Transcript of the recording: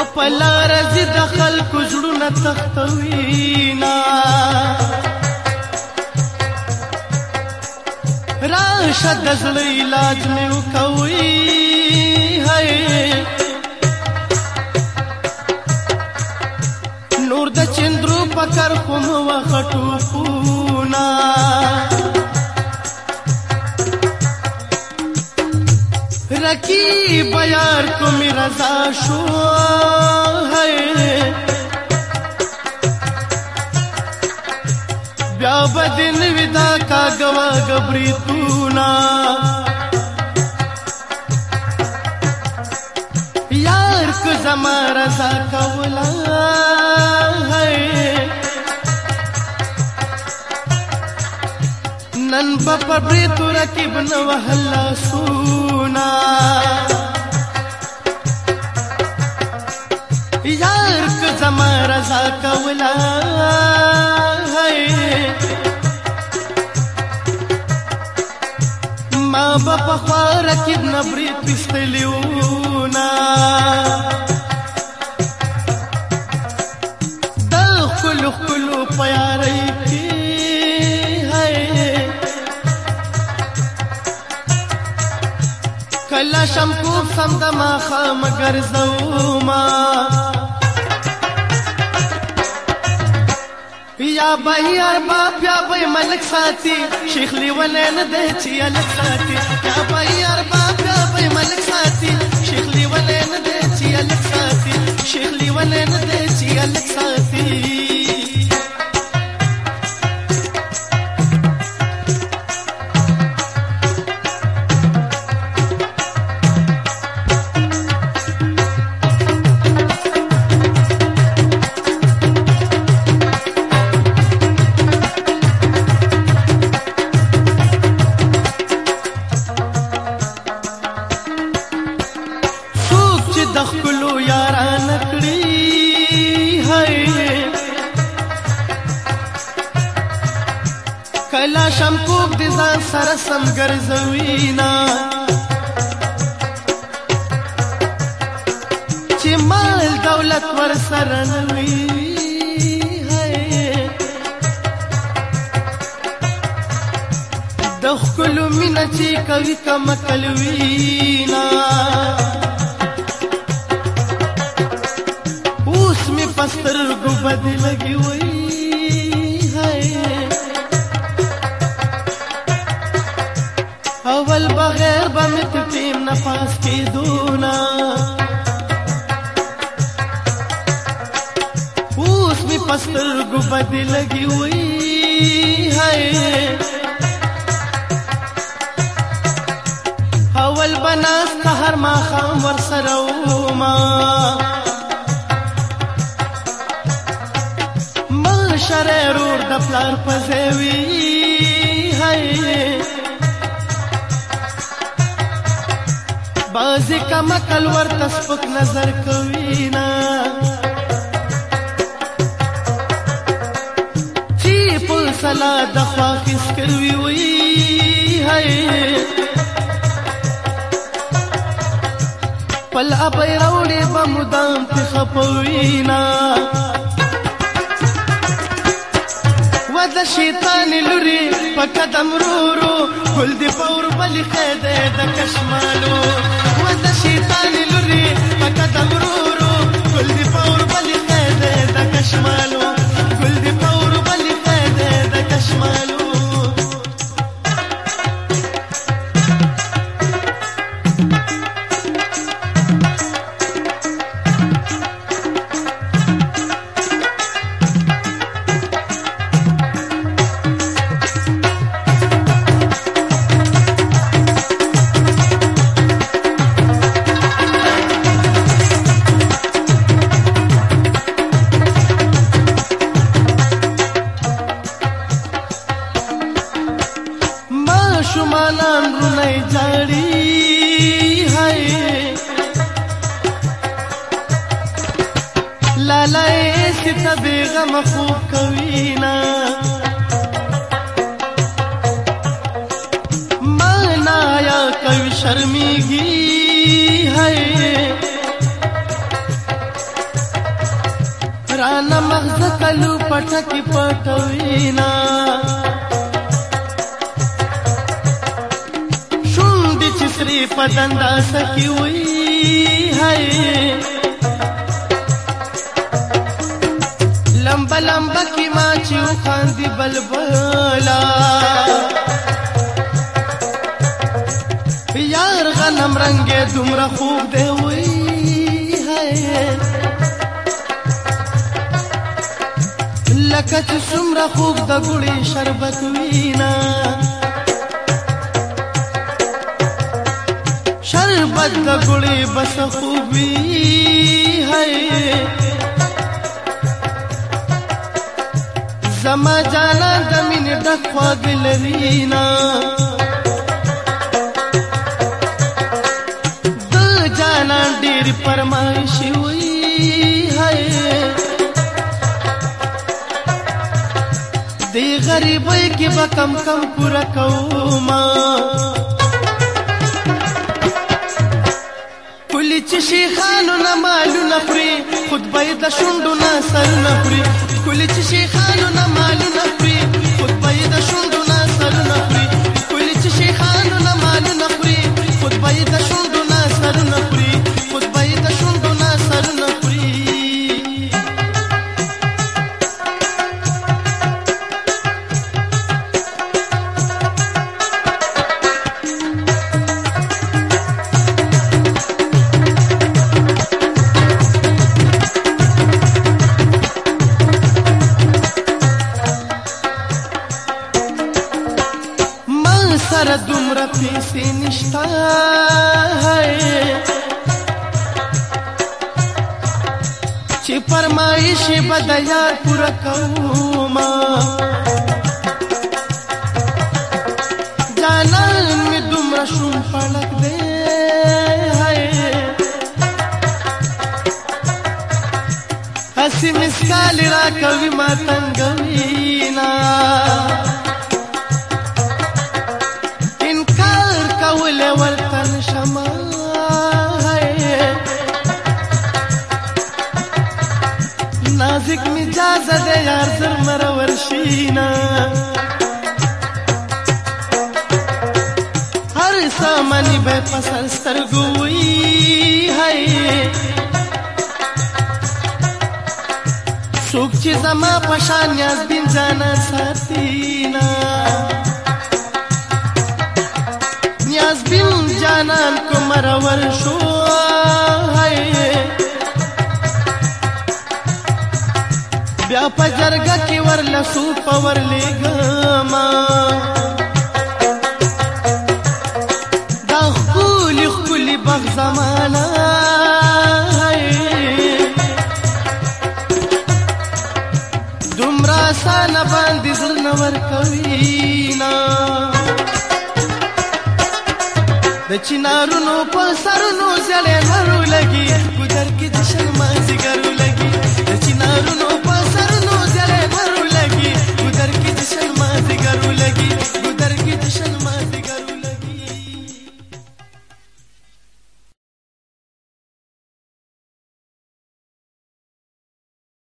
و پلار زی د خلکو زړونه تختوینا راشه د زړه علاج مې وکوي هاي نور د چندرو پکر کوم وختو پونا تکی بیار کو میرا رضا شو ہے بیا بدن ودا کا گوا گبری تو نا یار کو زما رضا کولا نن په پټې تور کې بن وهلا سونا یار که زما رضا کولا هاي ما په خوار کې نبري پښتلیونا دل خل خل پیارې کلا شم کوف سم د ما خام ګرځوما بیا بهیار با بیا به ملک ساتي شیخ لیولین ده چې الک ساتي بیا بهیار با بیا به ملک ساتي شیخ لیولین ده چې الک ساتي شیخ لیولین ده چې الک ساتي دې ځان سره سم ګرځوینا چې مال دولت ور سره نوي د خپل مینا چې کوي کم کلوینا اوس می پستر ګو بدلګ پستر گبد لگی ہوئی ہے اول بناست هر ما خام ور سره ما مل شره رور د پلار پزوی هاي بازی کما کل ور تسپک نظر کوي نه مسله د خوا کس کروي وي هاي پل اپي راوړي په مدام ته خپوينا وذ شیطان لوري په قدم رورو ګل دي پور بل خده د کشمالو وذ شیطان لوري په قدم رورو ګل دي پور بل خده د کشمالو ګل دي پور شرمېږي هي رانا مغز کلو پټکی پټوینا شوند چې سری پدندا سکی وی هي لمبا لمبا کی ما چې خاندي بلبلا یار غنم رنگه دومره خوب دی وی لکه چې څومره خوب د ګړې شربت وینا شربت د ګړې بس خوب وی هي زما جانا د مینې د خواږه لرینا तेरी फरमाइश हुई है दे गरीबई के बा कम कम पूरा कौमा کلی چې شیخانو نه مالونه پرې خطبه د شونډو نه سر نه پرې کلی چې شیخانو نه مالونه پرې فرمایش بدیا پورا کوما جانان می دومره شوم پړک دې هاي حسیم سکال را کوي ما تنگوینا لږ مزاج دې یار سر مرور شینا هر سامانی به پسر سترګوي هاي څوک چې زما پشان یاز دین جانا ساتینا نیاز بین جانان کو مرور شو په جرګه کې ورلسو په ورلېګما دا خپل خپل بغ زمانہ دومره سنه باندې زړه ور کوي نا د چینارونو په سرونو ځلې نور لګي